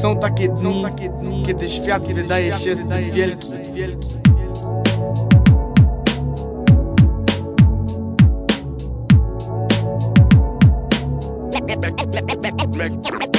Są takie dni, kiedy świat wydaje się zbyt wielki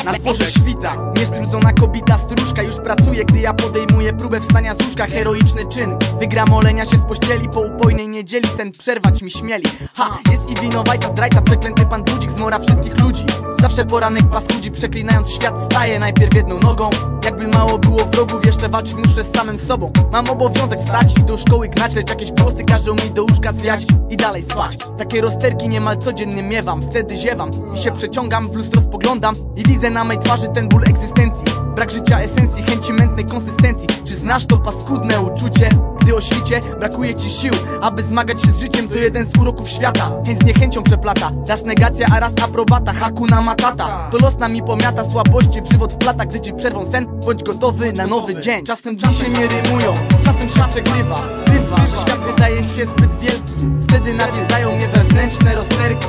Na dworze świta, niestrudzona kobita stróżka. Już pracuje, gdy ja podejmuję próbę wstania z łóżka. Heroiczny czyn, wygram olenia się z pościeli. Po upojnej niedzieli sen przerwać mi śmieli. Ha, jest i winowajta, zdrajca, przeklęty pan budzik Zmora wszystkich ludzi, zawsze poranek paskudzi Przeklinając świat wstaje najpierw jedną nogą. Jakby mało było wrogów, jeszcze walczyć muszę z samym sobą. Mam obowiązek wstać i do szkoły gnać Lecz jakieś głosy każą mi do łóżka zwiać i dalej spać. Takie rozterki niemal codziennie miewam Wtedy ziewam i się przeciągam, w lustro spoglądam I widzę na mej twarzy ten ból egzystencji. Brak życia esencji, chęci mętnej konsystencji. Czy znasz to paskudne uczucie? Gdy o świcie brakuje ci sił Aby zmagać się z życiem to jeden z uroków świata. Chęć z niechęcią przeplata. Raz negacja, a raz aprobata. Hakuna matata. To los nami pomiata. Słabości w żywot wplata Gdy ci przerwą sen Bądź gotowy na nowy dzień. Czasem dni się nie rymują Czasem świat przegrywa Bywa, że świat wydaje się zbyt wielki. Wtedy nawiedzają mnie wewnętrzne rozterki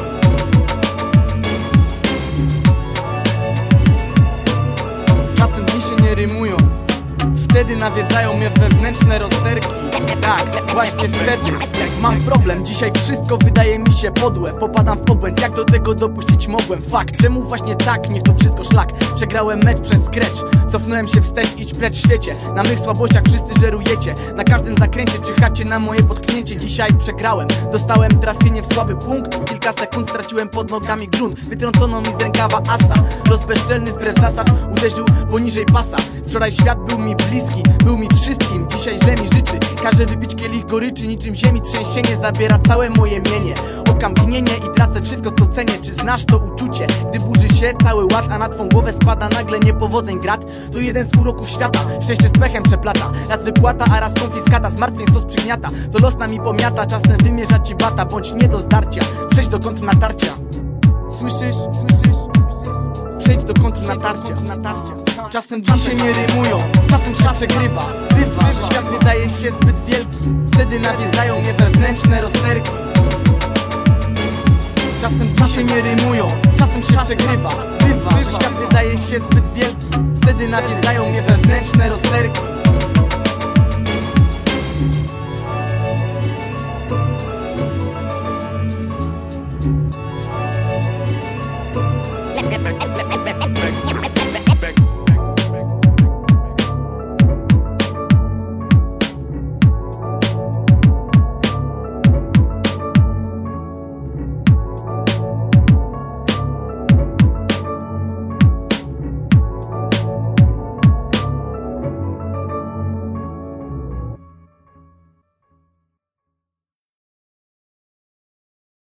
Wtedy nawiedzają mnie wewnętrzne rozterki. Tak, właśnie wtedy Mam problem, dzisiaj wszystko wydaje mi się podłe. Popadam w obłęd, jak do tego dopuścić mogłem. Fakt, czemu właśnie tak, niech to wszystko szlak. Przegrałem mecz przez scratch Cofnąłem się wstecz, idź precz świecie. Na mych słabościach wszyscy żerujecie. Na każdym zakręcie czyhacie na moje potknięcie. Dzisiaj przegrałem, dostałem trafienie w słaby punkt. W kilka sekund straciłem pod nogami grunt. Wytrącono mi z rękawa asa. Los bezczelny wbrew zasad uderzył poniżej pasa. Wczoraj świat był mi bliski, był mi wszystkim. Dzisiaj źle mi życzy, każe wypić kielich goryczy Niczym ziemi trzęsienie zabiera całe moje mienie. Okamgnienie i tracę wszystko co cenię. Czy znasz to uczucie, gdy burzy się cały ład A na twą głowę spada nagle niepowodzeń grat To jeden z uroków świata, szczęście z pechem przeplata. Raz wypłata, a raz konfiskata, zmartwień przygniata To los nami pomiata, czasem wymierza ci bata Bądź nie do zdarcia, przejdź do kontrnatarcia Słyszysz? Słyszysz? Przejdź do kontrnatarcia Czasem dni się nie rymują, czasem świat przegrywa. Bywa, że świat wydaje się zbyt wielki. Wtedy nawiedzają mnie wewnętrzne rozterki. Czasem dni się nie rymują, czasem się przegrywa. Bywa, że świat wydaje się zbyt wielki Wtedy nawiedzają mnie wewnętrzne rozterki.